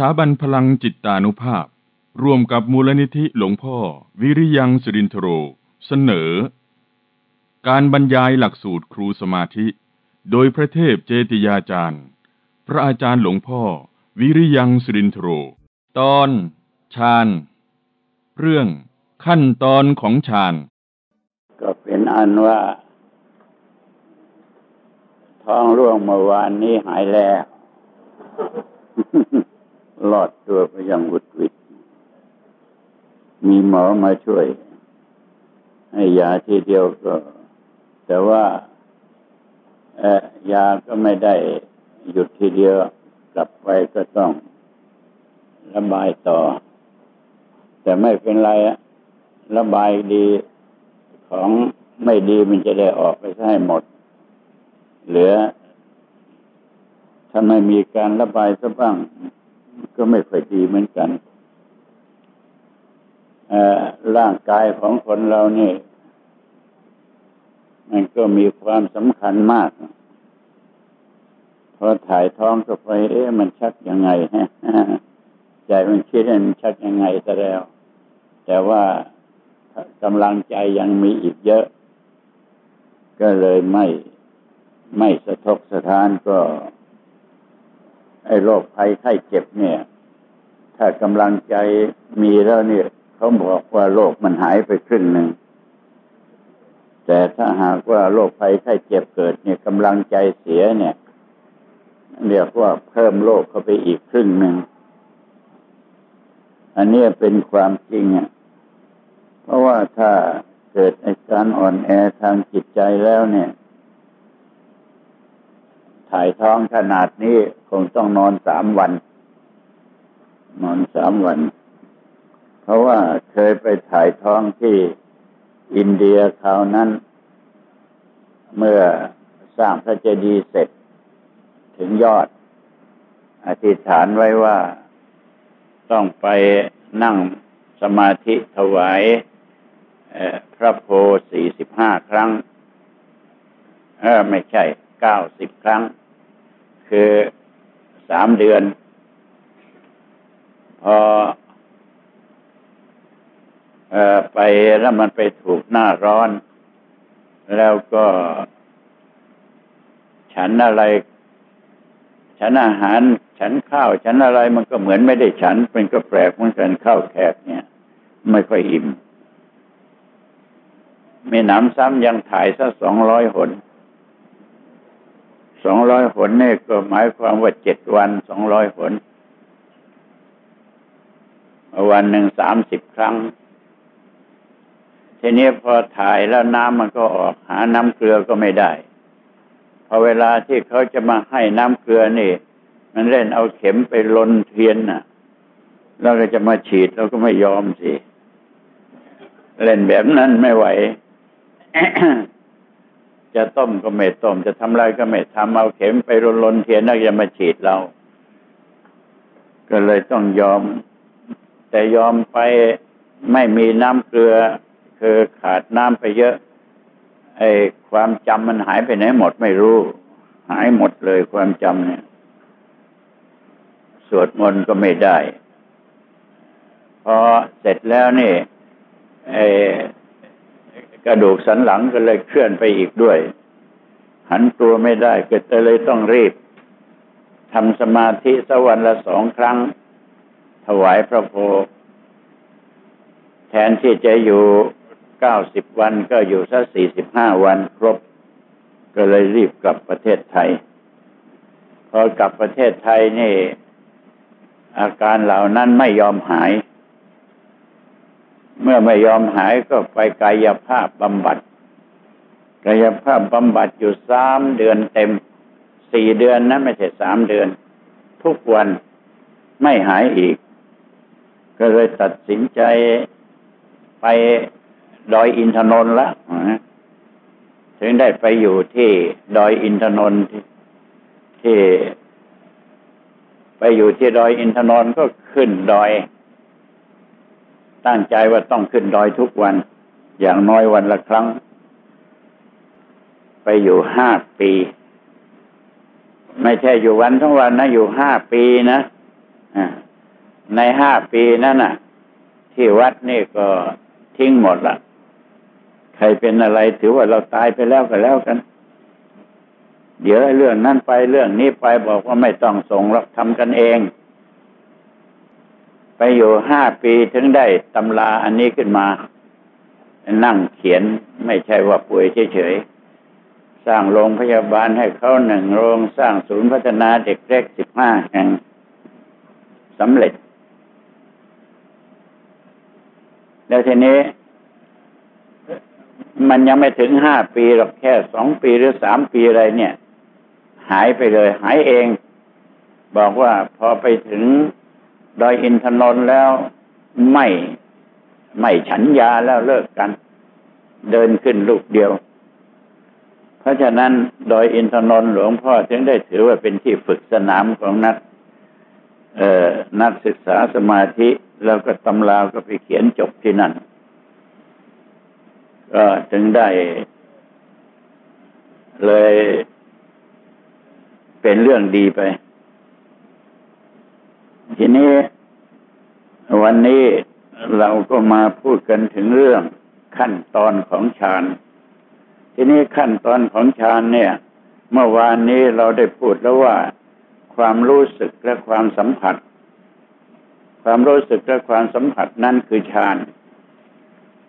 สถาบันพลังจิตตานุภาพ ร่วมกับมูลนิธิหลวงพ่อ วิริยังสิรินทโร เสนอ การบรรยายหลักสูตรครูสมาธิ โดยพระเทพเจติยาจารย์ พระอาจารย์หลวงพ่อ วิริยังสิรินทโร ตอนฌานเรื่องขั้นตอนของฌานก็เป็นอันว่า ท้องร่วงเมื่อวานนี้หายแล้ว รอดตัวไปอยังวุดวิด มีหมอมาช่วย ให้ยาทีเดียวก็ แต่ว่าเอยาก็ไม่ได้หยุดทีเดียว กลับไปก็ต้องระบายต่อ แต่ไม่เป็นไรอะระบายดีของไม่ดีมันจะได้ออกไปให้หมด เหลือ ถ้าไม่มีการระบายสักบ้าง ก็ไม่ค่อยดีเหมือนกันร่างกายของคนเราเนี่ยมันก็มีความสำคัญมาก พอถ่ายท้องก็ไป เอ๊ะมันชักยังไงฮะใจมันคิดมันชักยังไงซะแล้ว แต่ว่ากำลังใจยังมีอีกเยอะ ก็เลยไม่ไม่สะทกสะท้านก็ ไอ้โรคภัยไข้เจ็บเนี่ย ถ้ากำลังใจมีแล้วเนี่ยเขาบอกว่าโรคมันหายไปครึ่งหนึ่งแต่ถ้าหากว่าโรคภัยไข้เจ็บเกิด เนี่ยกำลังใจเสียเนี่ยเรียกว่าเพิ่มโรคเข้าไปอีกครึ่งหนึ่งอันนี้เป็นความจริงอะเพราะว่าถ้าเกิดอาการอ่อนแอทางจิตใจแล้วเนี่ย ถ่ายท้องขนาดนี้คงต้องนอนสามวัน นอนสามวัน เพราะว่าเคยไปถ่ายท้องที่อินเดียคราวนั้น เมื่อสร้างพระเจดีย์เสร็จ ถึงยอด อธิษฐานไว้ว่าต้องไปนั่งสมาธิถวายพระโพสี่สิบห้าครั้ง เออไม่ใช่ เก้าสิบครั้ง คือสามเดือน พออไปแล้วมันไปถูกหน้าร้อน แล้วก็ ฉันอะไร ฉันอาหาร ฉันข้าว ฉันอะไรมันก็เหมือนไม่ได้ฉัน เป็นก็แปลกเหมือนกันข้าวแขกเนี่ย ไม่ค่อยอิ่มมีหนำซ้ำยังถ่ายซะสองร้อยหน สองร้อยหนนี่ก็หมายความว่าเจ็ดวันสองร้อยหน วันหนึ่งสามสิบครั้ง ทีนี้พอถ่ายแล้วน้ำมันก็ออก หาน้ำเกลือก็ไม่ได้ พอเวลาที่เขาจะมาให้น้ำเกลือนี่ มันเล่นเอาเข็มไปลนเทียนน่ะ แล้วก็จะมาฉีดเราก็ไม่ยอมสิ เล่นแบบนั้นไม่ไหว จะต้มก็ไม่ต้ม จะทำอะไรก็ไม่ทำเอาเข็มไปรนๆเทียนนักจะมาฉีดเรา ก็เลยต้องยอม แต่ยอมไปไม่มีน้ำเกลือ คือขาดน้ำไปเยอะ ไอ้ความจำมันหายไปไหนหมดไม่รู้ หายหมดเลยความจำเนี่ย สวดมนต์ก็ไม่ได้ พอเสร็จแล้วนี่ไอ กระดูกสันหลังก็เลยเคลื่อนไปอีกด้วย หันตัวไม่ได้ก็เลยต้องรีบทำสมาธิสวรรค์ละสองครั้ง ถวายพระโพแทนที่จะอยู่เก้าสิบวันก็อยู่สักสี่สิบห้าวันครบ ก็เลยรีบกลับประเทศไทย พอกลับประเทศไทยนี่ อาการเหล่านั้นไม่ยอมหาย เมื่อไม่ยอมหายก็ไปกายภาพบำบัด กายภาพบำบัดอยู่สามเดือนเต็มสี่เดือนนะไม่ใช่สามเดือน ทุกวันไม่หายอีก ก็เลยตัดสินใจไปดอยอินทนนท์ละถึงได้ไปอยู่ที่ดอยอินทนนท์ที่ ไปอยู่ที่ดอยอินทนนท์ก็ขึ้นดอย ตั้งใจว่าต้องขึ้นดอยทุกวัน อย่างน้อยวันละครั้ง ไปอยู่ห้าปี ไม่ใช่อยู่วันทั้งวันนะ อยู่ห้าปีนะในห้าปีนั้นน่ะ ที่วัดนี่ก็ทิ้งหมดละใครเป็นอะไรถือว่าเราตายไปแล้วก็แล้วกัน เดี๋ยวเรื่องนั้นไปเรื่องนี้ไปบอกว่าไม่ต้องส่งเราทำกันเอง ไปอยู่ห้าปีถึงได้ตำราอันนี้ขึ้นมา นั่งเขียนไม่ใช่ว่าป่วยเฉยๆ สร้างโรงพยาบาลให้เขาหนึ่งโรงสร้างศูนย์พัฒนาเด็กเล็กสิบห้าแห่งสำเร็จ แล้วทีนี้ มันยังไม่ถึงห้าปีหรอกแค่สองปีหรือสามปีอะไรเนี่ย หายไปเลย หายเอง บอกว่าพอไปถึง ดอยอินทนนท์แล้วไม่ไม่ฉันยาแล้วเลิกกัน เดินขึ้นลูกเดียว เพราะฉะนั้นดอยอินทนนท์หลวงพ่อจึงได้ถือว่าเป็นที่ฝึกสนามของนักนักศึกษาสมาธิแล้วก็ตำราก็ไปเขียนจบที่นั่น ก็ถึงได้ เลยเป็นเรื่องดีไป ทีนี้วันนี้เราก็มาพูดกันถึงเรื่องขั้นตอนของฌาน ทีนี้ขั้นตอนของฌานเนี่ย เมื่อวานนี้เราได้พูดแล้วว่า ความรู้สึกและความสัมผัส ความรู้สึกและความสัมผัสนั่นคือฌาน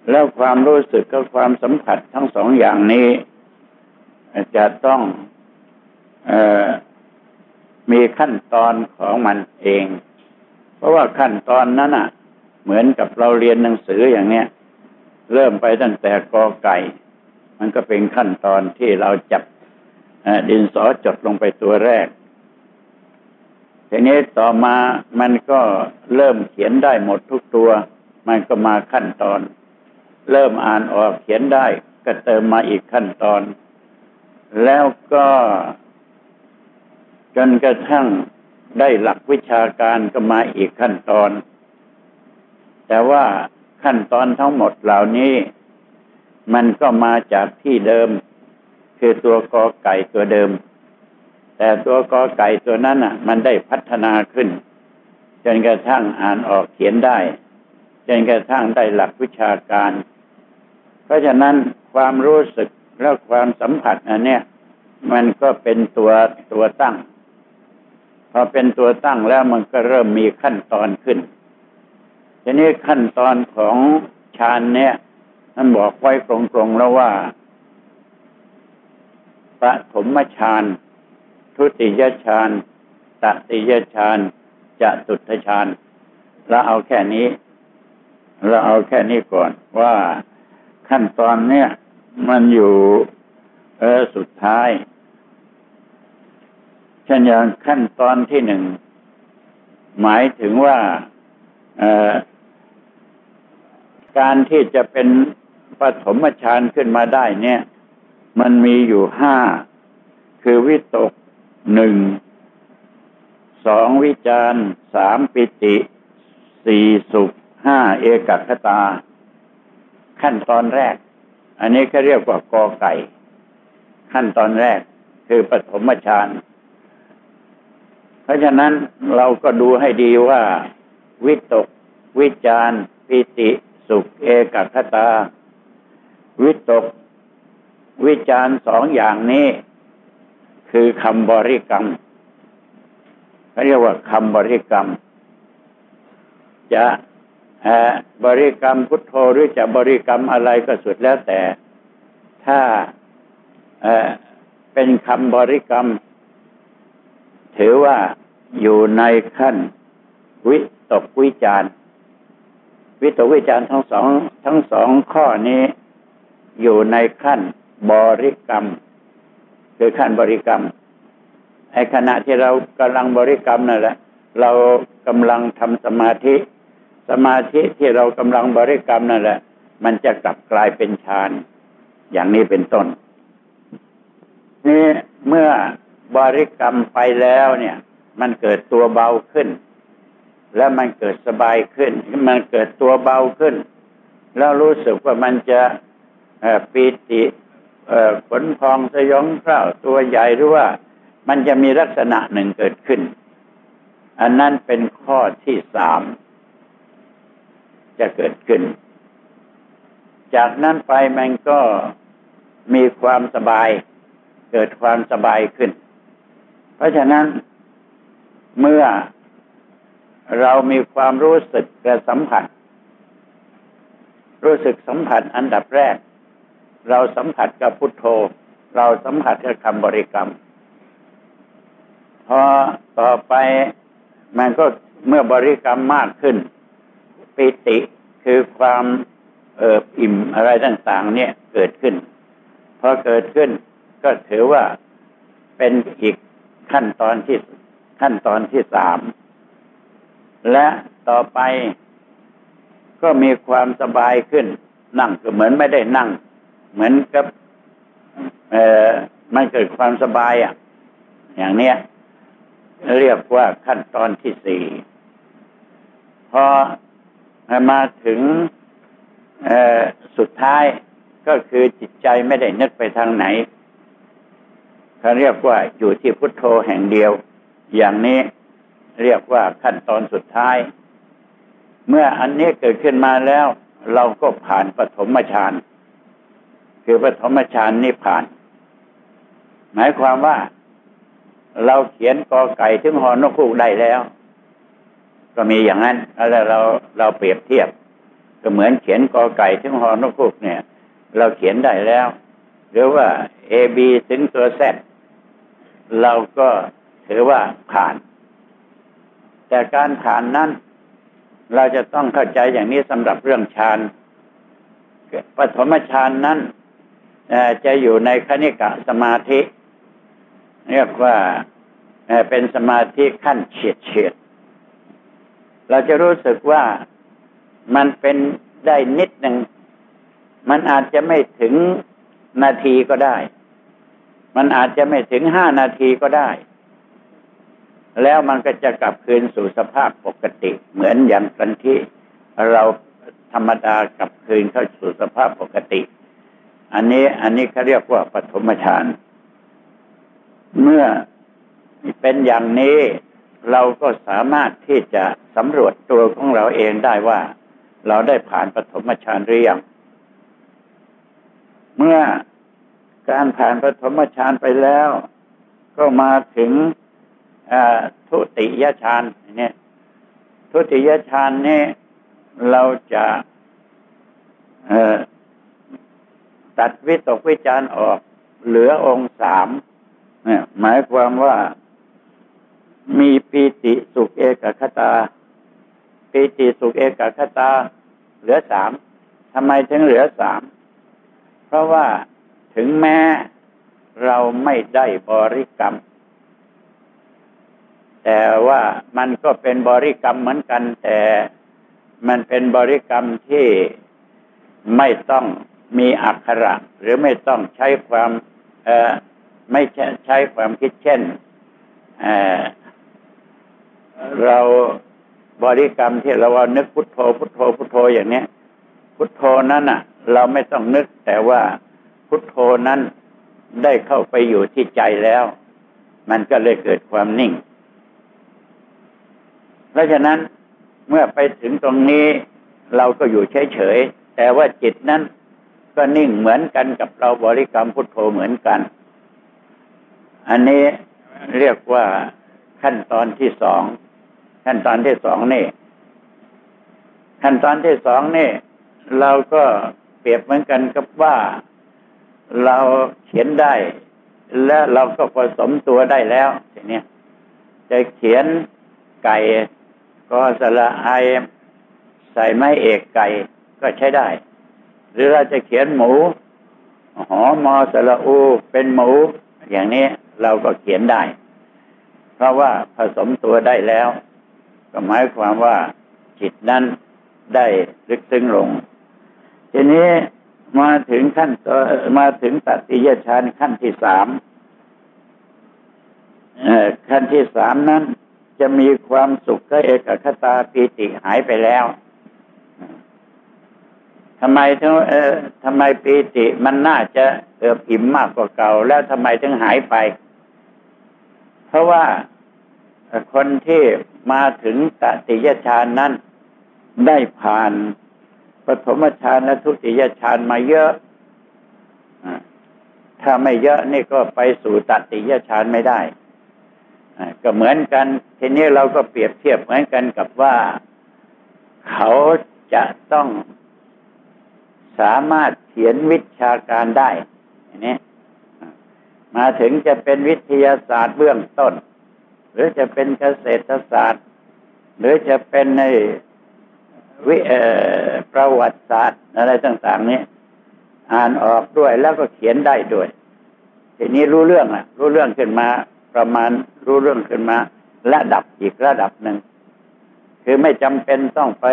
แล้วความรู้สึกกับความสัมผัสทั้งสองอย่างนี้จะต้องออมีขั้นตอนของมันเอง เพราะว่าขั้นตอนนั้นอะ เหมือนกับเราเรียนหนังสืออย่างเนี้ยเริ่มไปตั้งแต่กอไก่ มันก็เป็นขั้นตอนที่เราจับดินสอจดลงไปตัวแรกทีนี้ต่อมามันก็เริ่มเขียนได้หมดทุกตัว มันก็มาขั้นตอน เริ่มอ่านออกเขียนได้ ก็เติมมาอีกขั้นตอน แล้วก็ จนกระทั่ง ได้หลักวิชาการก็มาอีกขั้นตอน แต่ว่าขั้นตอนทั้งหมดเหล่านี้ มันก็มาจากที่เดิม คือตัวกอไก่ตัวเดิม แต่ตัวกอไก่ตัวนั้นอะ มันได้พัฒนาขึ้น จนกระทั่งอ่านออกเขียนได้ จนกระทั่งได้หลักวิชาการ เพราะฉะนั้นความรู้สึกและความสัมผัสอันเนี้ยมันก็เป็นตัวตัวตั้ง พอเป็นตัวตั้งแล้วมันก็เริ่มมีขั้นตอนขึ้น ทีนี้ขั้นตอนของฌานเนี่ยท่นบอกไว้ตรงๆแล้วว่าปฐมฌานทุติยฌานตติยฌานจะตุตฌานเราเอาแค่นี้ เราเอาแค่นี้ก่อน ว่าขั้นตอนเนี้ยมันอยู่ เออสุดท้าย เช่นอย่างขั้นตอนที่หนึ่ง หมายถึงว่าการที่จะเป็นปฐมฌานขึ้นมาได้เนี่ย มันมีอยู่ห้า คือวิตกหนึ่งสองวิจารสามปิติสี่สุขห้าเอกคตา ขั้นตอนแรก อันนี้เขาเรียกว่ากอไก่ ขั้นตอนแรกคือปฐมฌาน ราะฉะนั้นเราก็ดูให้ดีว่า วิตก วิจารปิติ สุขเอกคตา วิตก วิจารสองอย่างนี้ คือคำบริกรรมเขาเรียกว่าคำบริกรรม จะบริกรรมพุทโธหรือจะบริกรรมอะไรก็สุดแล้วแต่ ถ้าเป็นคำบริกรรม ถือว่าอยู่ในขั้นวิตกวิจารวิตกวิจารทั้งสองทั้งสองข้อนี้อยู่ในขั้นบริกรรม คือขั้นบริกรรมไอ้ขณะที่เรากำลังบริกรรมนั่นแหละ เรากำลังทำสมาธิ สมาธิที่เรากำลังบริกรรมนั่นแหละ มันจะกลับกลายเป็นฌานอย่างนี้เป็นต้นนี่เมื่อ บริกรรมไปแล้วเนี่ย มันเกิดตัวเบาขึ้น แล้วมันเกิดสบายขึ้น มันเกิดตัวเบาขึ้น แล้วรู้สึกว่ามันจะปีติขนพองสยองเร้าตัวใหญ่หรือว่า มันจะมีลักษณะหนึ่งเกิดขึ้น อันนั้นเป็นข้อที่สามจะเกิดขึ้น จากนั้นไปมันก็มีความสบาย เกิดความสบายขึ้น เพราะฉะนั้นเมื่อเรามีความรู้สึกกระสัมผัส รู้สึกสัมผัสอันดับแรก เราสัมผัสกับพุทโธ เราสัมผัสกับคำบริกรรม พอต่อไปมันก็เมื่อบริกรรมมากขึ้น ปิติคือความเอิบอิ่มอะไรต่าง ๆ เนี่ยเกิดขึ้นพอเกิดขึ้นก็ถือว่าเป็นอีก ขั้นตอนที่ขั้นตอนที่สามและต่อไปก็มีความสบายขึ้น นั่งก็เหมือนไม่ได้นั่ง เหมือนกับ เออมันเกิดความสบายอะ อย่างเนี้ย เรียกว่าขั้นตอนที่สี่พอมาถึงสุดท้ายก็คือจิตใจไม่ได้นึกไปทางไหน เขาเรียกว่าอยู่ที่พุทโธแห่งเดียว อย่างนี้เรียกว่าขั้นตอนสุดท้าย เมื่ออันนี้เกิดขึ้นมาแล้ว เราก็ผ่านปฐมฌานคือปฐมฌานนี่ผ่าน หมายความว่าเราเขียนกอไก่ถึงหอนกคูกได้แล้ว ก็มีอย่างนั้นแล้วเราเราเปรียบเทียบ ก็เหมือนเขียนกอไก่ถึงหอนกคูกเนี่ย เราเขียนได้แล้ว หรือว่า A B ถึงตัว Z เราก็ถือว่าผ่าน แต่การผ่านนั้น เราจะต้องเข้าใจอย่างนี้สำหรับเรื่องฌานปฐมฌานนั้นจะอยู่ในคณิกะสมาธิ เรียกว่าเป็นสมาธิขั้นเฉียดเฉียด เราจะรู้สึกว่ามันเป็นได้นิดหนึ่ง มันอาจจะไม่ถึงนาทีก็ได้ มันอาจจะไม่ถึงห้านาทีก็ได้ แล้วมันก็จะกลับคืนสู่สภาพปกติ เหมือนอย่างกันที่เราธรรมดากลับคืนเข้าสู่สภาพปกติ อันนี้อันนี้เขาเรียกว่าปฐมฌานเมื่อเป็นอย่างนี้เราก็สามารถที่จะสำรวจตัวของเราเองได้ว่า เราได้ผ่านปฐมฌานหรือยัง เมื่อ การผ่านปฐมฌานไปแล้ว ก็มาถึงทุติยฌานเนี่ย ทุติยฌานนี่เราจะตัดวิตกวิจารออก เหลือองค์สามเนี่ยหมายความว่ามีปีติสุขเอกคตาปีติสุขเอกคตา เหลือสามทำไมถึงเหลือสาม เพราะว่า ถึงแม้เราไม่ได้บริกรรม แต่ว่ามันก็เป็นบริกรรมเหมือนกัน แต่มันเป็นบริกรรมที่ไม่ต้องมีอักขระ หรือไม่ต้องใช้ความเไม่ใช้ความคิดเช่นเเราบริกรรมที่เราว่านึกพุทโธ พุทโธ พุทโธอย่างเนี้ยพุทโธนั้นอะ เราไม่ต้องนึกแต่ว่า พุทโธนั้นได้เข้าไปอยู่ที่ใจแล้ว มันก็เลยเกิดความนิ่ง เพราะฉะนั้นเมื่อไปถึงตรงนี้เราก็อยู่เฉยๆ แต่ว่าจิตนั้นก็นิ่งเหมือนกันกับเราบริกรรมพุทโธเหมือนกัน อันนี้เรียกว่าขั้นตอนที่สอง ขั้นตอนที่สองนี่ ขั้นตอนที่สองนี่ เราก็เปรียบเหมือนกันกับว่า เราเขียนได้ และเราก็ผสมตัวได้แล้วทีนี้จะเขียนไก่ก็สละไอใส่ไม้เอกไก่ก็ใช้ได้ หรือเราจะเขียนหมู หอมอสละอู เป็นหมู อย่างนี้เราก็เขียนได้ เพราะว่าผสมตัวได้แล้ว ก็หมายความว่าจิตนั้นได้ลึกซึ้งลง ทีนี้ มาถึงขั้นมาถึงตัติยฌานขั้นที่สามขั้นที่สามนั้นจะมีความสุขก็เอกคตาปีติหายไปแล้วทำไมถึงเออทำไมปีติมันน่าจะเอิบอิ่มมากกว่าเก่า แล้วทำไมถึงหายไป เพราะว่าคนที่มาถึงตติยฌานนั้นได้ผ่าน ฐมฌานและทุติยฌานมาเยอะถ้าไม่เยอะนี่ก็ไปสู่ตติยฌานไม่ได้ก็เหมือนกันทีนี้เราก็เปรียบเทียบเหมือนกันกับว่าเขาจะต้องสามารถเขียนวิชาการได้นี้มาถึงจะเป็นวิทยาศาสตร์เบื้องต้น หรือจะเป็นเกษตรศาสตร์ หรือจะเป็นใน วิประวัติศาสตร์อะไรต่างๆนี้อ่านออกด้วยแล้วก็เขียนได้ด้วย ทีนี้รู้เรื่องอะ รู้เรื่องขึ้นมา ประมาณรู้เรื่องขึ้นมา ระดับอีกระดับหนึ่งคือไม่จำเป็นต้องไป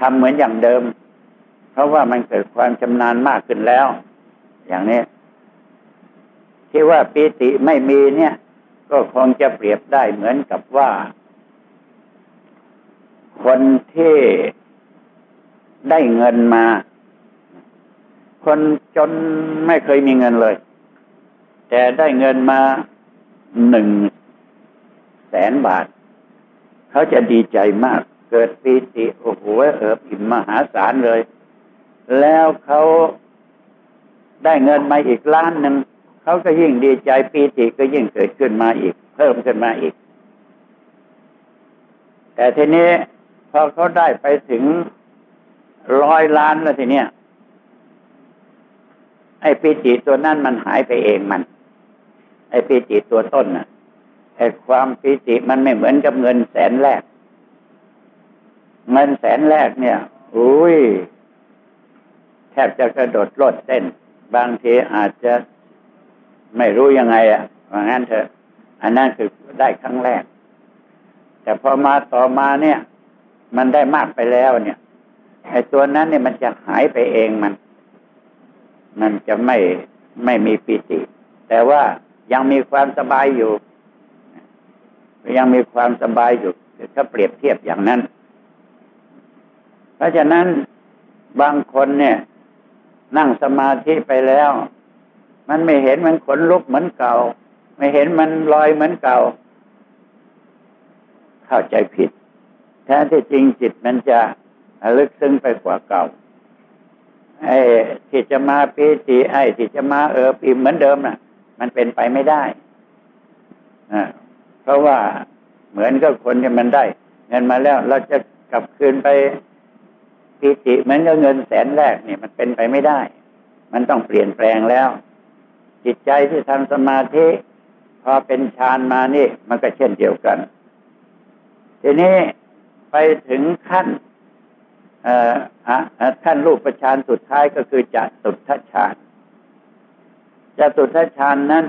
ทำเหมือนอย่างเดิม เพราะว่ามันเกิดความชำนาญมากขึ้นแล้ว อย่างนี้ที่ว่าปีติไม่มีเนี่ย ก็คงจะเปรียบได้เหมือนกับว่า คนที่ได้เงินมา คนจนไม่เคยมีเงินเลย แต่ได้เงินมาหนึ่งแสนบาท เขาจะดีใจมาก เกิดปีติโอ้โหเอิบอิ่มมหาศาลเลย แล้วเขาได้เงินมาอีกล้านหนึ่งเขาก็ยิ่งดีใจปีติก็ยิ่งเกิดขึ้นมาอีก เพิ่มขึ้นมาอีก แต่ทีนี้ พอเขาได้ไปถึงร้อยล้านแล้วทีเนี้ยไอ้ปีติตัวนั้นมันหายไปเองมัน ไอ้ปีติตัวต้นน่ะไอ้ความปีติมันไม่เหมือนกับเงินแสนแรก เงินแสนแรกเนี่ยอุ้ยแทบจะกระโดดโลดเต้น บางทีอาจจะไม่รู้ยังไงอะว่างั้นเถอะ อันนั้นคือได้ครั้งแรก แต่พอมาต่อมาเนี่ย มันได้มากไปแล้วเนี่ยไอ้ตัวนั้นเนี่ยมันจะหายไปเองมัน มันจะไม่ไม่มีปิติ แต่ว่ายังมีความสบายอยู่ ยังมีความสบายอยู่ถ้าเปรียบเทียบอย่างนั้น เพราะฉะนั้นบางคนเนี่ย นั่งสมาธิไปแล้ว มันไม่เห็นมันขนลุกเหมือนเก่า ไม่เห็นมันลอยเหมือนเก่า เข้าใจผิด แท้ที่จริงจิตมันจะลึกซึ้งไปกว่าเก่า ไอ้ที่จะมาปีติไอ้ที่จะมาเออปีเหมือนเดิมน่ะ มันเป็นไปไม่ได้อ่าเพราะว่าเหมือนกับคนที่มันได้ เงินมาแล้วเราจะกลับคืนไปปีติเหมือนกับเงินแสนแรกเนี่ยมันเป็นไปไม่ได้ มันต้องเปลี่ยนแปลงแล้ว จิตใจที่ทำสมาธิพอเป็นฌานมานี่ มันก็เช่นเดียวกัน ทีนี้ ไปถึงขั้นขั้นรูปประชานสุดท้ายก็คือจัตุทัชฌานจัตุทัชฌานนั้น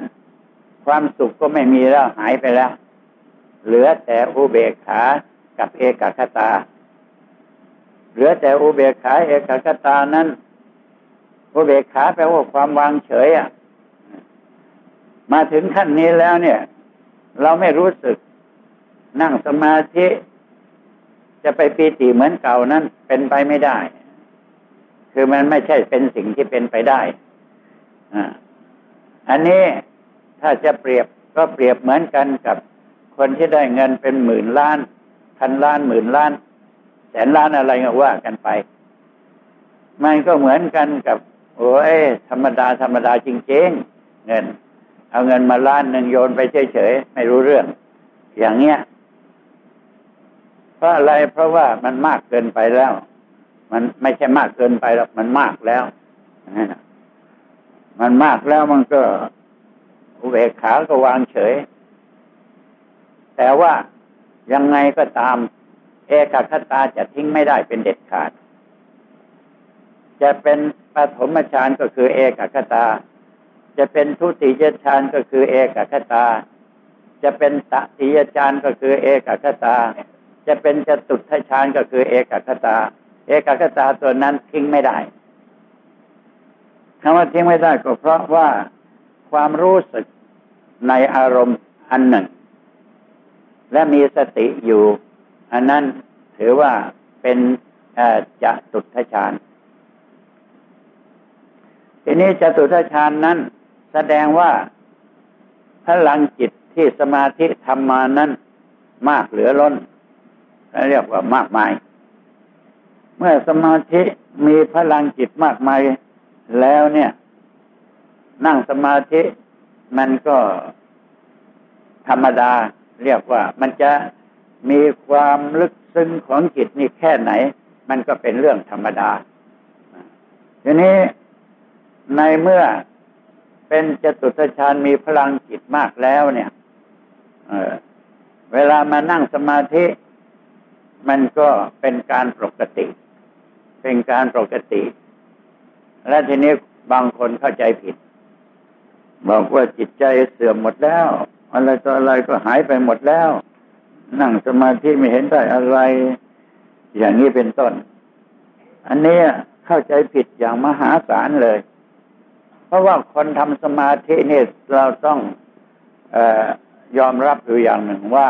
ความสุขก็ไม่มีแล้วหายไปแล้ว เหลือแต่อุเบกขากับเอกคตา เหลือแต่อุเบกขาเอกคตานั้นอุเบกขาแปลว่าความวางเฉยอะ มาถึงขั้นนี้แล้วเนี่ย เราไม่รู้สึกนั่งสมาธิ จะไปปีติเหมือนเก่านั้นเป็นไปไม่ได้ คือมันไม่ใช่เป็นสิ่งที่เป็นไปได้อ่าอันนี้ถ้าจะเปรียบก็เปรียบเหมือนกันกับคนที่ได้เงินเป็นหมื่นล้านพันล้านหมื่นล้าน แสนล้านอะไรก็ว่ากันไป มันก็เหมือนกันกับ โอ้ยธรรมดาธรรมดาจริงๆเงิน เอาเงินมาล้านหนึ่งโยนไปเฉยๆไม่รู้เรื่อง อย่างเงี้ย เพราะอะไรเพราะว่ามันมากเกินไปแล้ว มันไม่ใช่มากเกินไปหรอกมันมากแล้วมันมากแล้วมันก็อุเบกขาก็วางเฉย แต่ว่ายังไงก็ตาม เอกคตาจะทิ้งไม่ได้เป็นเด็ดขาด จะเป็นปฐมฌานก็คือเอกคตา จะเป็นทุติยฌานก็คือเอกคตา จะเป็นตติยฌานก็คือเอกคตา จะเป็นจตุทฌานก็คือ เอกคตา เอกคตาตัวนั้นทิ้งไม่ได้คำว่าทิ้งไม่ได้ก็เพราะว่าความรู้สึกในอารมณ์อันหนึ่ง และมีสติอยู่ อันนั้นถือว่าเป็นจะตุทฌานทีนี้จตุทฌานนั้นแสดงว่าพลังจิตที่สมาธิทำมานั้นมากเหลือล้น เรียกว่ามากมาย เมื่อสมาธิมีพลังจิตมากมายแล้วเนี่ย นั่งสมาธิมันก็ธรรมดา เรียกว่ามันจะมีความลึกซึ้งของจิตนี่แค่ไหน มันก็เป็นเรื่องธรรมดาทีนี้ในเมื่อเป็นจตุตฌานมีพลังจิตมากแล้วเนี่ยเเวลามานั่งสมาธิ มันก็เป็นการปกติ เป็นการปกติ และทีนี้บางคนเข้าใจผิด บอกว่าจิตใจเสื่อมหมดแล้ว อะไรต่ออะไรก็หายไปหมดแล้ว นั่งสมาธิไม่เห็นได้อะไร อย่างนี้เป็นต้น อันนี้เข้าใจผิดอย่างมหาศาลเลย เพราะว่าคนทำสมาธินี่เราต้องอยอมรับอยู่อย่างหนึ่งว่า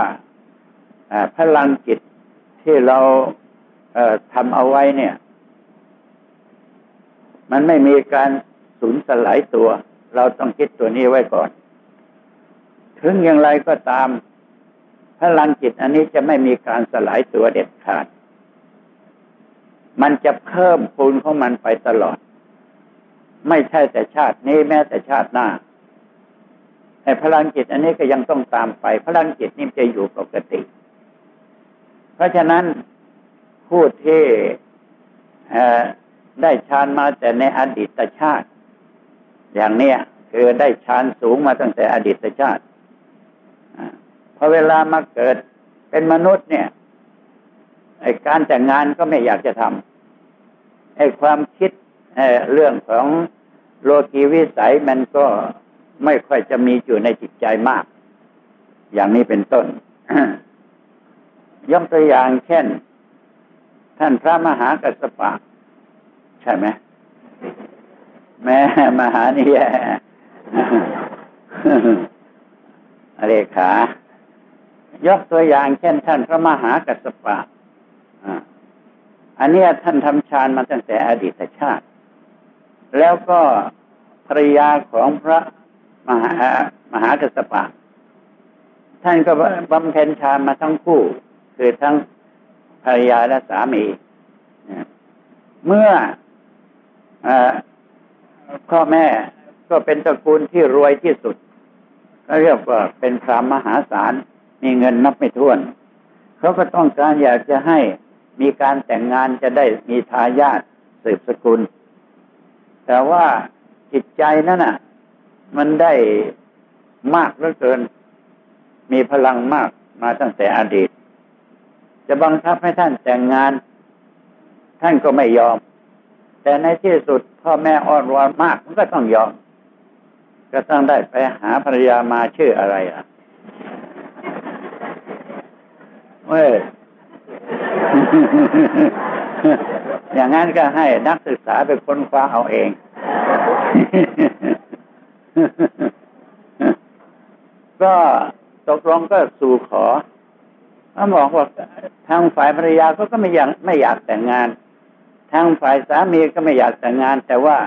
พลังจิต ที่เราทำเอาไว้เนี่ย มันไม่มีการสูญสลายตัว เราต้องคิดตัวนี้ไว้ก่อน ถึงอย่างไรก็ตาม พลังจิตอันนี้จะไม่มีการสลายตัวเด็ดขาด มันจะเพิ่มพูนของมันไปตลอด ไม่ใช่แต่ชาตินี้แม้แต่ชาติหน้าแต่พลังจิตอันนี้ก็ยังต้องตามไป พลังจิตนี่จะอยู่ปกติเพราะฉะนั้นผู้ที่ได้ฌานมาแต่ในอดีตชาติ อย่างเนี้ยคือได้ฌานสูงมาตั้งแต่อดีตชาติพอเวลามาเกิดเป็นมนุษย์เนี่ยไอการแต่งงานก็ไม่อยากจะทำไอความคิดเเรื่องของโลกีวิสัยมันก็ไม่ค่อยจะมีอยู่ในจิตใจมาก อย่างนี้เป็นต้น ยกตัวอย่างเช่น ท่านพระมหากัสสปะ ใช่ไหมแม่มหานี่แย่เลขายกตัวอย่างเช่น ท่านพระมหากัสปะอันนี้ท่านทำฌานมาตั้งแต่อดีตชาติ แล้วก็ภรยาของพระมหามหากัสปะ ท่านก็บำเพ็ญฌานมาทั้งคู่ คือทั้งภรรยาและสามีเมื่ออพ่อแม่ก็เป็นตระกูลที่รวยที่สุดก็เรียกว่าเป็นพรามมหาศาลมีเงินนับไม่ถ้วน เขาก็ต้องการอยากจะให้มีการแต่งงานจะได้มีทายาทสืบสกุล แต่ว่าจิตใจนั่นน่ะ มันได้มากเหลือเกิน มีพลังมากมาตั้งแต่อดีต จะบังคับให้ท่านแต่งงาน ท่านก็ไม่ยอม แต่ในที่สุดพ่อแม่อ้อนวอนมากมันก็ต้องยอม ก็ต้องได้ไปหาภรรยามาชื่ออะไรอะเว้ยอย่างนั้นก็ให้นักศึกษาไปค้นคว้าเอาเอง ก็ตกลงก็สู่ขอ เขาบอกว่าทางฝ่ายภรรยาก็ก็ไม่อยากไม่อยากแต่งงาน ทางฝ่ายสามีก็ไม่อยากแต่งงาน แต่ว่า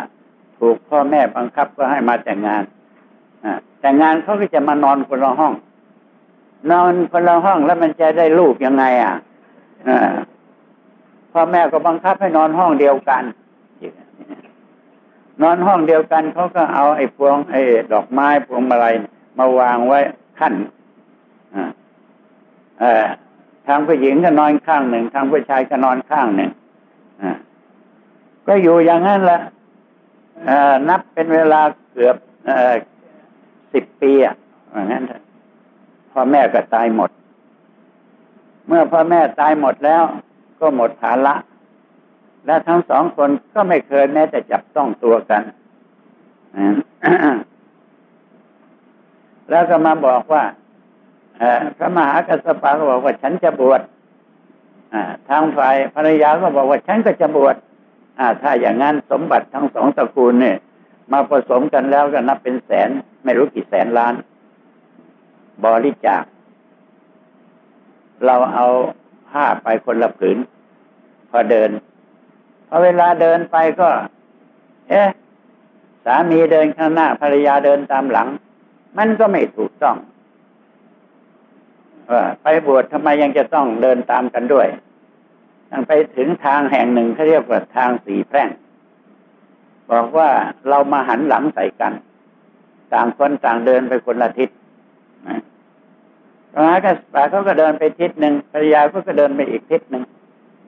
ถูกพ่อแม่บังคับก็ให้มาแต่งงานแต่งงานเขาก็จะมานอนคนละห้อง นอนคนละห้องแล้วมันจะได้ลูกยังไง อะพ่อแม่ก็บังคับให้นอนห้องเดียวกันนอนห้องเดียวกันเขาก็เอาไอ้พวงไอ้ดอกไม้พวงมาลัยมาวางไว้ขั้น อทางผู้หญิงก็นอนข้างหนึ่งทางผู้ชายก็นอนข้างหนึ่งก็อยู่อย่างนั้นละนับเป็นเวลาเกือบสิบปีอะอย่างนั้นพ่อแม่ก็ตายหมด เมื่อพ่อแม่ตายหมดแล้ว ก็หมดภาระและทั้งสองคนก็ไม่เคยแม้แต่จับต้องตัวกันแล้วก็มาบอกว่า พระมหากัสปะก็บอกว่าฉันจะบวชทางฝ่ายภรรยาก็บอกว่าฉันก็จะบวชถ้าอย่างนั้นสมบัติทั้งสองตระกูลเนี่ย มาผสมกันแล้วก็นับเป็นแสน ไม่รู้กี่แสนล้าน บริจาค เราเอาผ้าไปคนละผืน พอเดิน พอเวลาเดินไปก็ เอ๊ะสามีเดินข้างหน้าภรรยาเดินตามหลัง มันก็ไม่ถูกต้อง ว่าไปบวชทำไมยังจะต้องเดินตามกันด้วยตั้งไปถึงทางแห่งหนึ่งเขาเรียกว่าทางสีแพร่ง บอกว่าเรามาหันหลังใส่กัน ต่างคนต่างเดินไปคนละทิศพระมหากษัตริย์เขาก็เดินไปทิศหนึ่งภรรยาก็เดินไปอีกทิศหนึ่ง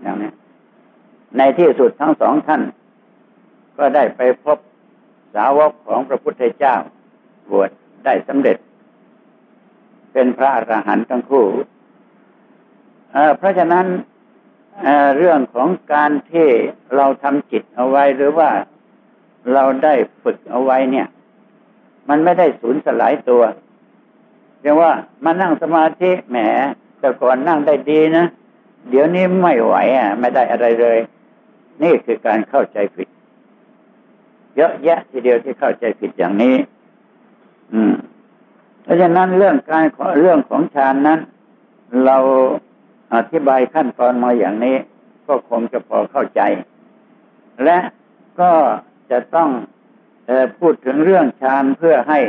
อย่างนี้ในที่สุดทั้งสองท่าน ก็ได้ไปพบสาวกของพระพุทธเจ้า บวชได้สำเร็จ เป็นพระอรหันต์ทั้งคู่เพราะฉะนั้นเเรื่องของการที่เราทำจิตเอาไว้หรือว่าเราได้ฝึกเอาไว้เนี่ย มันไม่ได้สูญสลายตัวเรียกว่ามานั่งสมาธิแหม แต่ก่อนนั่งได้ดีนะ เดี๋ยวนี้ไม่ไหวอะ ไม่ได้อะไรเลย นี่คือการเข้าใจผิด เยอะแยะทีเดียวที่เข้าใจผิดอย่างนี้ เพราะฉะนั้นเรื่องการเรื่องของฌานนั้น เราอธิบายขั้นตอนมาอย่างนี้ ก็คงจะพอเข้าใจ และก็จะต้องอพูดถึงเรื่องฌานเพื่อให้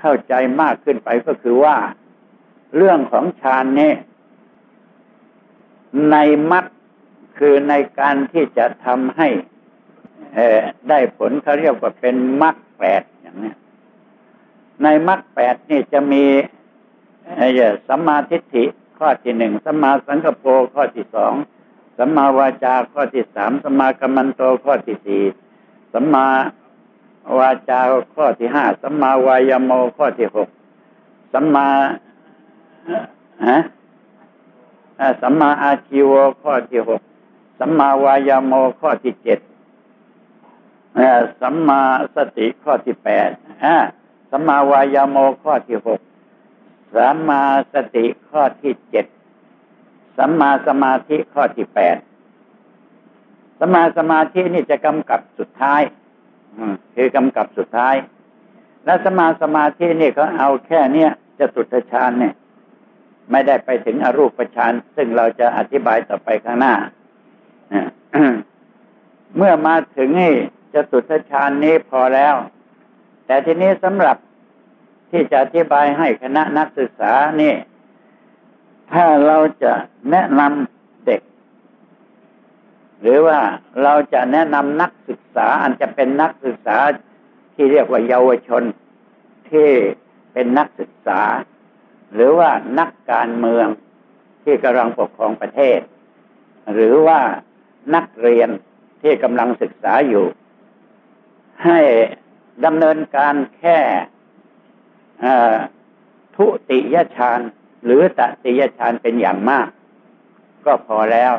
เข้าใจมากขึ้นไปก็คือว่า เรื่องของฌานนี้ในมัดคือในการที่จะทำให้ได้ผลเขาเรียกว่าเป็นมัดแปดอย่างนี้ ในมัดแปดนี่จะมีสัมมาทิฏฐิข้อที่หนึ่งสัมมาสังกปรข้อที่สองสัมมาวาจาข้อที่สามสัมมากัมมันโตข้อที่สี่สัมมาวาจาข้อที่ห้าสัมมาวายโมข้อที่หกสัมมาฮะสัมมาอาชีวข้อที่หกสัมมาวายโมข้อที่เจ็ดสัมมาสติข้อที่แปด สัมมาวายโมข้อที่หกสัมมาสติข้อที่เจ็ดสัมมาสมาธิข้อที่แปดสัมมาสมาธินี่จะกำกับสุดท้ายคือกำกับสุดท้าย และสมาสมาธินี่เขาเอาแค่เนี้ยจะสุดฌานเนี่ย ไม่ได้ไปถึงอรูปฌานซึ่งเราจะอธิบายต่อไปข้างหน้าเมื่อมาถึงนี่จะสุดฌานนี้พอแล้ว แต่ทีนี้สำหรับ ที่จะอธิบายให้คณะนักศึกษานี่ ถ้าเราจะแนะนำเด็ก หรือว่าเราจะแนะนำนักศึกษาอันจะเป็นนักศึกษาที่เรียกว่าเยาวชนที่เป็นนักศึกษา หรือว่านักการเมืองที่กำลังปกครองประเทศ หรือว่านักเรียนที่กำลังศึกษาอยู่ ให้ดำเนินการแค่ ทุติยฌานหรือตติยฌานเป็นอย่างมาก ก็พอแล้ว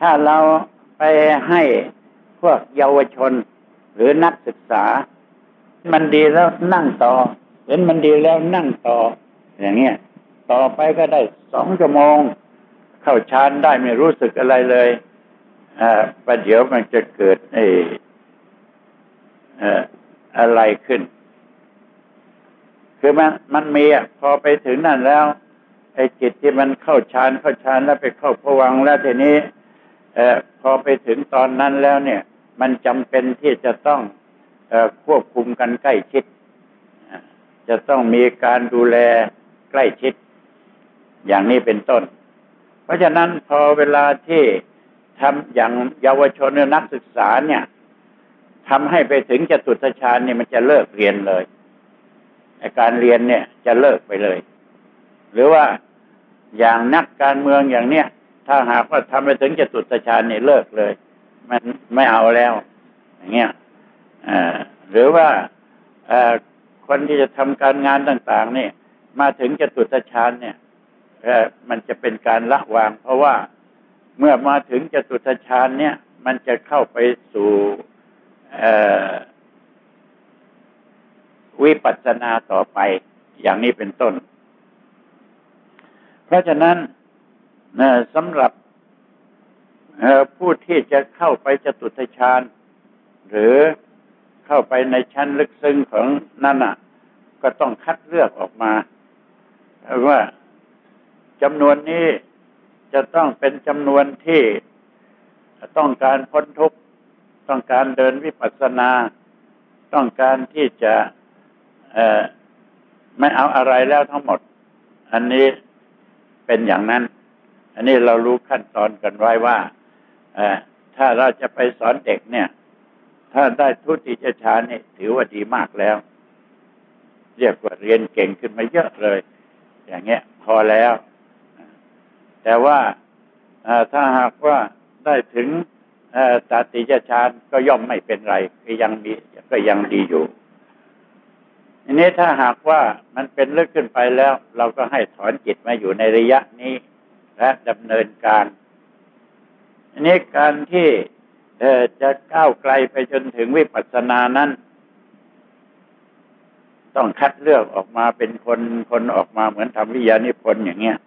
ถ้าเราไปให้พวกเยาวชนหรือนักศึกษา มันดีแล้วนั่งต่อ เห็นมันดีแล้วนั่งต่อ อย่างเงี้ยต่อไปก็ได้สองชั่วโมง เข้าชานได้ไม่รู้สึกอะไรเลยอประเดี๋ยวมันจะเกิดไอ้อะไรขึ้น คือมันมันมีอะพอไปถึงนั่นแล้วไอ้จิตที่มันเข้าฌานเข้าฌานแล้วไปเข้าผวังแล้วทีนี้อพอไปถึงตอนนั้นแล้วเนี่ย มันจำเป็นที่จะต้องอควบคุมกันใกล้ชิด จะต้องมีการดูแลใกล้ชิด อย่างนี้เป็นต้น เพราะฉะนั้นพอเวลาที่ทำอย่างเยาวชนนักศึกษาเนี่ยทำให้ไปถึงจตุตฌานเนี่ยมันจะเลิกเรียนเลย การเรียนเนี่ยจะเลิกไปเลย หรือว่าอย่างนักการเมืองอย่างเนี้ยถ้าหากว่าทำไปถึงจะตุตฌานนี่เลิกเลย มันไม่เอาแล้ว อย่างเงี้ยหรือว่าคนที่จะทำการงานต่าง ๆ เนี่ยมาถึงจะตุตฌานเนี่ยมันจะเป็นการละวาง เพราะว่าเมื่อมาถึงจะตุตฌานเนี่ย มันจะเข้าไปสู่ วิปัสสนาต่อไปอย่างนี้เป็นต้น เพราะฉะนั้นสำหรับผู้ที่จะเข้าไปจตุตฌานหรือเข้าไปในชั้นลึกซึ้งของนั่นอะ ก็ต้องคัดเลือกออกมา ว่าจำนวนนี้จะต้องเป็นจำนวนที่ต้องการพ้นทุกข์ ต้องการเดินวิปัสสนา ต้องการที่จะ ไม่เอาอะไรแล้วทั้งหมด อันนี้เป็นอย่างนั้น อันนี้เรารู้ขั้นตอนกันไว้ว่าถ้าเราจะไปสอนเด็กเนี่ย ถ้าได้ทุติยชานี่ถือว่าดีมากแล้ว เรียกว่าเรียนเก่งขึ้นมาเยอะเลย อย่างเงี้ย พอแล้ว แต่ว่าถ้าหากว่าได้ถึงตติยชาญก็ย่อมไม่เป็นไรก็ยังมีก็ยังดีอยู่ ทีนี้ถ้าหากว่ามันเป็นลึกขึ้นไปแล้ว เราก็ให้ถอนจิตมาอยู่ในระยะนี้ และดำเนินการอันนี้การที่จะก้าวไกลไปจนถึงวิปัสสนานั้น ต้องคัดเลือกออกมาเป็นคนคนออกมาเหมือนทำวิญญาณิพนธ์อย่างเงี้ย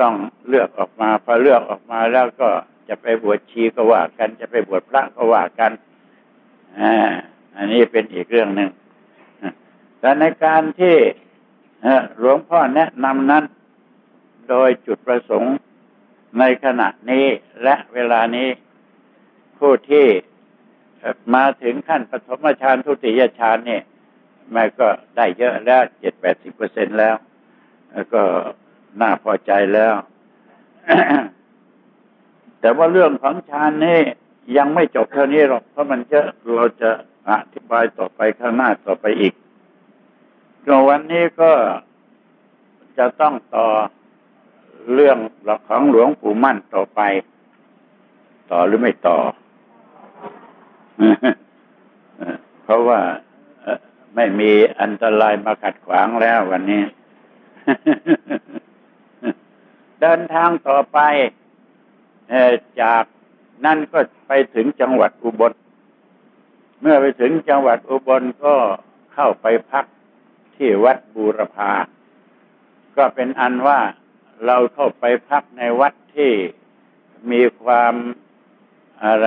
ต้องเลือกออกมาพอเลือกออกมาแล้วก็จะไปบวชชีก็ว่ากันจะไปบวชพระก็ว่ากันอ่าอันนี้เป็นอีกเรื่องหนึ่ง แต่ในการที่หลวงพ่อแนะนำนั้น โดยจุดประสงค์ในขณะนี้และเวลานี้ผู้ที่มาถึงขั้นปฐมฌานทุติยฌานนี่มันก็ได้เยอะแล้วเจ็ดแปดสิบเปอร์เซ็นแล้วแล้ว ก็น่าพอใจแล้ว แต่ว่าเรื่องของฌานนี่ยังไม่จบเท่านี้หรอก เพราะมันจะเราจะอธิบายต่อไปข้างหน้าต่อไปอีก ก็วันนี้ก็จะต้องต่อเรื่องหลักของหลวงปู่มั่นต่อไป ต่อหรือไม่ต่อ เพราะว่าไม่มีอันตรายมาขัดขวางแล้ววันนี้ เดินทางต่อไปจากนั่นก็ไปถึงจังหวัดอุบล เมื่อไปถึงจังหวัดอุบลก็เข้าไปพัก ที่วัดบูรพา ก็เป็นอันว่าเราเข้าไปพักในวัดที่มีความอะไร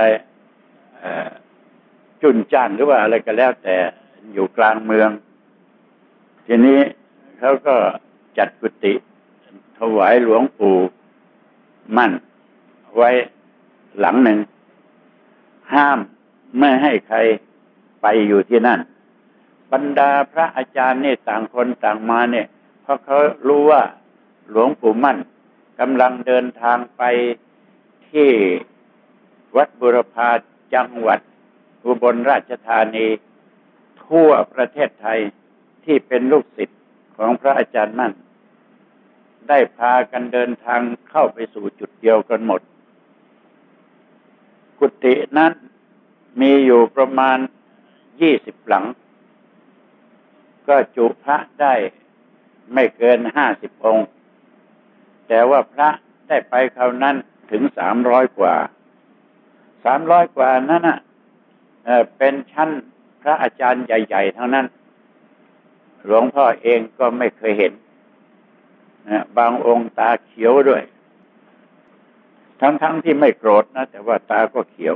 จุนจันหรือว่าอะไรก็แล้วแต่อยู่กลางเมือง ทีนี้เขาก็จัดกุฏิถวายหลวงปู่มั่น ไว้หลังหนึ่ง ห้ามไม่ให้ใครไปอยู่ที่นั่น บรรดาพระอาจารย์เนี่ยต่างคนต่างมาเนี่ย เพราะเขารู้ว่าหลวงปู่มั่นกำลังเดินทางไปที่วัดบุรพาจังหวัด อุบลราชธานี ทั่วประเทศไทยที่เป็นลูกศิษย์ของพระอาจารย์มั่น ได้พากันเดินทางเข้าไปสู่จุดเดียวกันหมด กุฏินั้นมีอยู่ประมาณยี่สิบหลัง ก็จุพระได้ไม่เกินห้าสิบองค์ แต่ว่าพระได้ไปคราวนั้นถึงสามร้อยกว่า สามร้อยกว่านั้นนะเป็นชั้นพระอาจารย์ใหญ่ๆทั้งนั้น หลวงพ่อเองก็ไม่เคยเห็น บางองค์ตาเขียวด้วย ทั้งๆทที่ไม่โกรธนะ แต่ว่าตาก็เขียว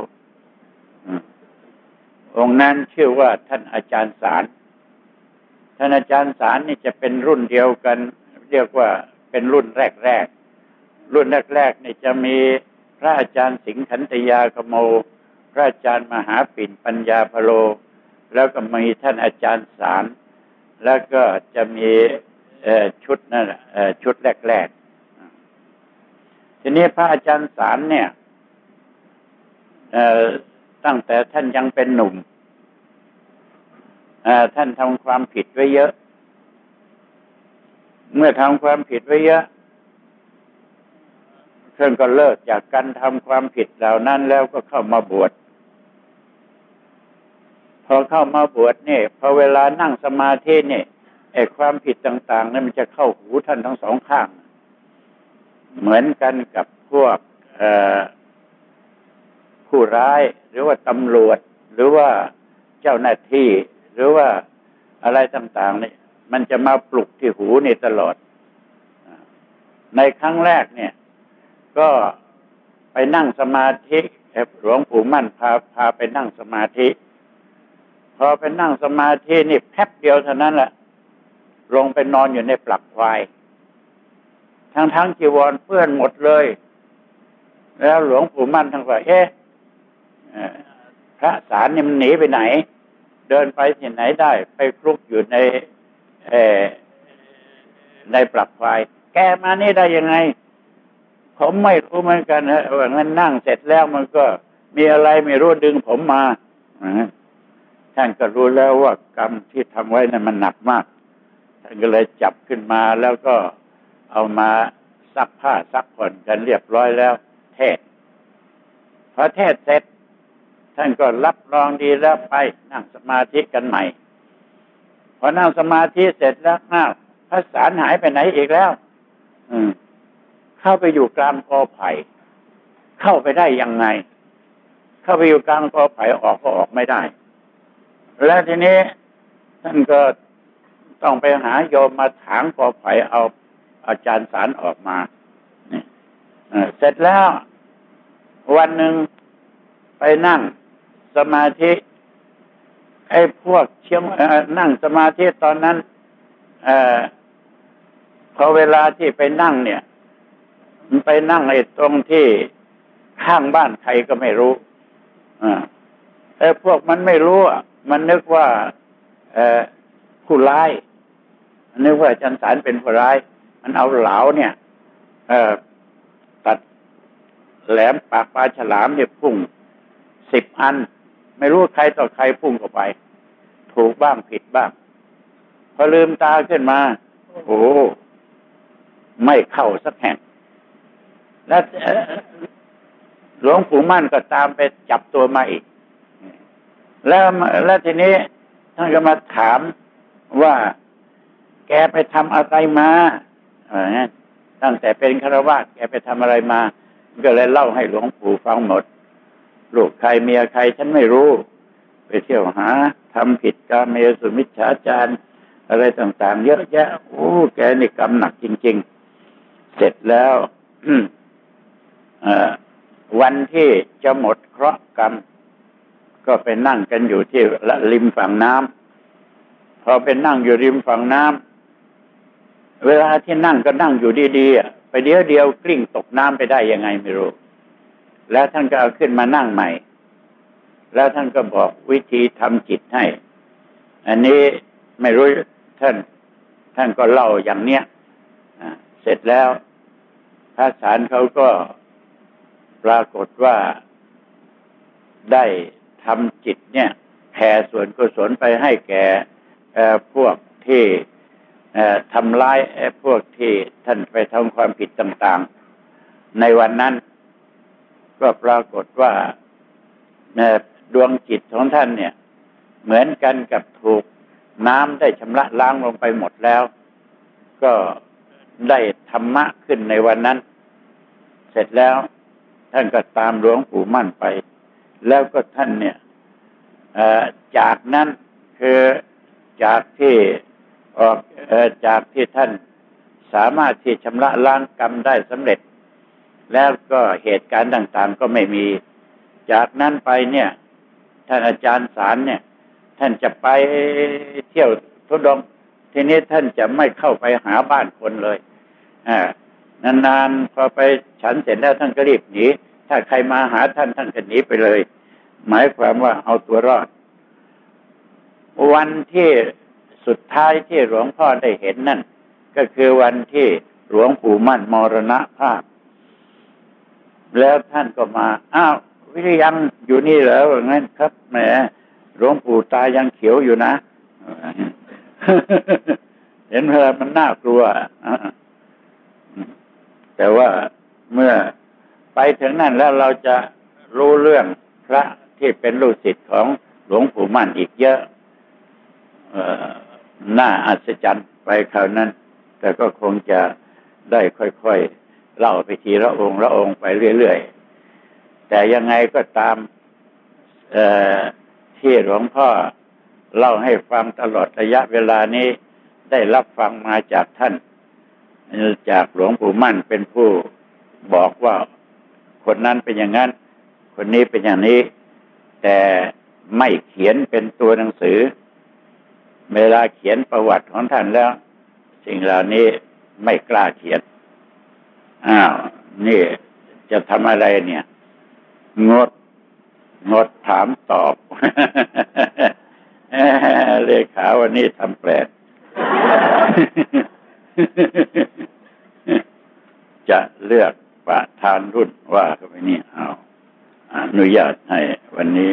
องค์นั้นชื่อว่าท่านอาจารย์สาร ท่านอาจารย์สารนี่จะเป็นรุ่นเดียวกัน เรียกว่าเป็นรุ่นแรกๆ รุ่นแรกๆนี่จะมีพระอาจารย์สิงขันตยากโม พระอาจารย์มหาปิ่นปัญญาพโล แล้วก็มีท่านอาจารย์สาร แล้วก็จะมีชุดนั่นชุดแรกๆ ทีนี้พระอาจารย์สารเนี่ยตั้งแต่ท่านยังเป็นหนุ่ม ท่านทำความผิดไว้เยอะ เมื่อทำความผิดไว้เยอะเพื่อนก็เลิกจากการทำความผิดเหล่านั้นแล้วก็เข้ามาบวชพอเข้ามาบวชเนี่ยพอเวลานั่งสมาธิเนี่ยไอ้ความผิดต่างๆนั้นมันจะเข้าหูท่านทั้งสองข้าง เหมือนกันกับพวกผู้ร้ายหรือว่าตำรวจหรือว่าเจ้าหน้าที่ รือว่าอะไรต่างๆเนี่ยมันจะมาปลุกที่หูนี่ตลอด ในครั้งแรกเนี่ย ก็ไปนั่งสมาธิหลวงปู่มั่นพาพาไปนั่งสมาธิ พอไปนั่งสมาธินี่แป๊บเดียวเท่านั้นแหละลงไปนอนอยู่ในปลักควาย ทั้งทั้งจีวรเปื้อนหมดเลย แล้วหลวงปู่มั่นทั้งว่าเอ๊ะพระสารนี่มันหนีไปไหน เดินไปที่ไหนได้ ไปคลุกอยู่ในได้ปรับควายแกมานี่ได้ยังไง ผมไม่รู้เหมือนกันนะว่างั้นนั่งเสร็จแล้วมันก็มีอะไรไม่รู้ดึงผมมาท่านก็รู้แล้วว่ากรรมที่ทำไว้นั้นมันหนักมาก ท่านก็เลยจับขึ้นมาแล้วก็เอามาซักผ้าซักผ่อนกันเรียบร้อยแล้ว เทศพอเทศเสร็จ ท่านก็รับรองดีแล้วไปนั่งสมาธิกันใหม่ พอนั่งสมาธิเสร็จแล้วน้าพระสารหายไปไหนอีกแล้ว อืม เข้าไปอยู่กลางกอไผ่ เข้าไปได้ยังไง เข้าไปอยู่กลางกอไผ่ออกก็ออกไม่ได้ แล้วทีนี้ท่านก็ต้องไปหาโยมมาถางกอไผ่เอาอาจารย์สารออกมาเสร็จแล้ว วันหนึ่งไปนั่ง สมาธิไอ้พวกเชียงนั่งสมาธิตอนนั้นอพอเวลาที่ไปนั่งเนี่ย มันไปนั่งไอ้ตรงที่ข้างบ้านใครก็ไม่รู้อแต่พวกมันไม่รู้อะมันนึกว่าอผู้ร้ายนึกว่าจันสารเป็นผู้ร้าย มันเอาเหลาเนี่ยเอตัดแหลมปากปลาฉลามเนี่ยพุ่งสิบอัน ไม่รู้ใครต่อใครพุ่งเข้าไป ถูกบ้างผิดบ้าง พอลืมตาขึ้นมา โอ้ไม่เข้าสักแห่ง แล้วหลวงปู่มั่นก็ตามไปจับตัวมาอีก แล้วแล้วทีนี้ท่านก็มาถามว่าแกไปทำอะไรมาตั้งแต่เป็นฆราวาสแกไปทำอะไรมา ก็เลยเล่าให้หลวงปู่ฟังหมด ลูกใครเมียใครฉันไม่รู้ ไปเที่ยวหาทำผิดกรรมเมสุมิจฉาจารอะไรต่างๆ เยอะแยะโอ้แกนี่กรรมหนักจริง ๆ เสร็จแล้ววันที่จะหมดเคราะห์กรรม ก็ไปนั่งกันอยู่ที่ริมฝั่งน้ำพอไปนั่งอยู่ริมฝั่งน้ำเวลาที่นั่งก็นั่งอยู่ดีๆไปเดียวเดียวกลิ้งตกน้ำไปได้ยังไงไม่รู้ แล้วท่านก็เอาขึ้นมานั่งใหม่ แล้วท่านก็บอกวิธีทำจิตให้ อันนี้ไม่รู้ท่าน ท่านก็เล่าอย่างเนี้ยเสร็จแล้วพระสารเขาก็ปรากฏว่าได้ทำจิตเนี่ยแผ่ส่วนกุศลไปให้แก่พวกที่ทำร้ายพวกที่ท่านไปทำความผิดต่าง ๆ ในวันนั้น ก็ปรากฏว่าดวงจิตของท่านเนี่ย เหมือนกันกับถูกน้ำได้ชำระล้างลงไปหมดแล้ว ก็ได้ธรรมะขึ้นในวันนั้น เสร็จแล้ว ท่านก็ตามหลวงปู่มั่นไป แล้วก็ท่านเนี่ยจากนั้นคือจากที่ออกจากที่ท่านสามารถที่ชำระล้างกรรมได้สำเร็จ แล้วก็เหตุการณ์ต่างๆก็ไม่มี จากนั้นไปเนี่ย ท่านอาจารย์สารเนี่ย ท่านจะไปเที่ยวทุดง ทีนี้ท่านจะไม่เข้าไปหาบ้านคนเลยอ่านานๆพอไปฉันเสร็จแล้วท่านก็รีบหนีถ้าใครมาหาท่านท่านก็หนีไปเลย หมายความว่าเอาตัวรอด วันที่สุดท้ายที่หลวงพ่อได้เห็นนั่น ก็คือวันที่หลวงปู่มั่นมรณภาพ แล้วท่านก็มา อ้าววิริยังอยู่นี่เหรอว่างั้นครับแหมหลวงปู่ตายังเขียวอยู่นะ เห็นเพลมันน่ากลัวแต่ว่าเมื่อไปถึงนั่นแล้วเราจะรู้เรื่องพระที่เป็นลูกศิษย์ของหลวงปู่มั่นอีกเยอะน่าอัศจรรย์ไปคราวนั้น แต่ก็คงจะได้ค่อยๆ เล่าไปทีละองค์ละองค์ไปเรื่อยๆ แต่ยังไงก็ตามที่หลวงพ่อเล่าให้ฟังตลอดระยะเวลานี้ได้รับฟังมาจากท่าน จากหลวงปู่มั่นเป็นผู้บอกว่าคนนั้นเป็นอย่างนั้น คนนี้เป็นอย่างนี้ แต่ไม่เขียนเป็นตัวหนังสือ เวลาเขียนประวัติของท่านแล้ว สิ่งเหล่านี้ไม่กล้าเขียน อ้าว นี่จะทำอะไรเนี่ย งด งดถามตอบเลขาวันนี้ทำแปลกจะเลือกประธานรุ่นว่าก็ไปนี่เอาอนุญาตให้วันนี้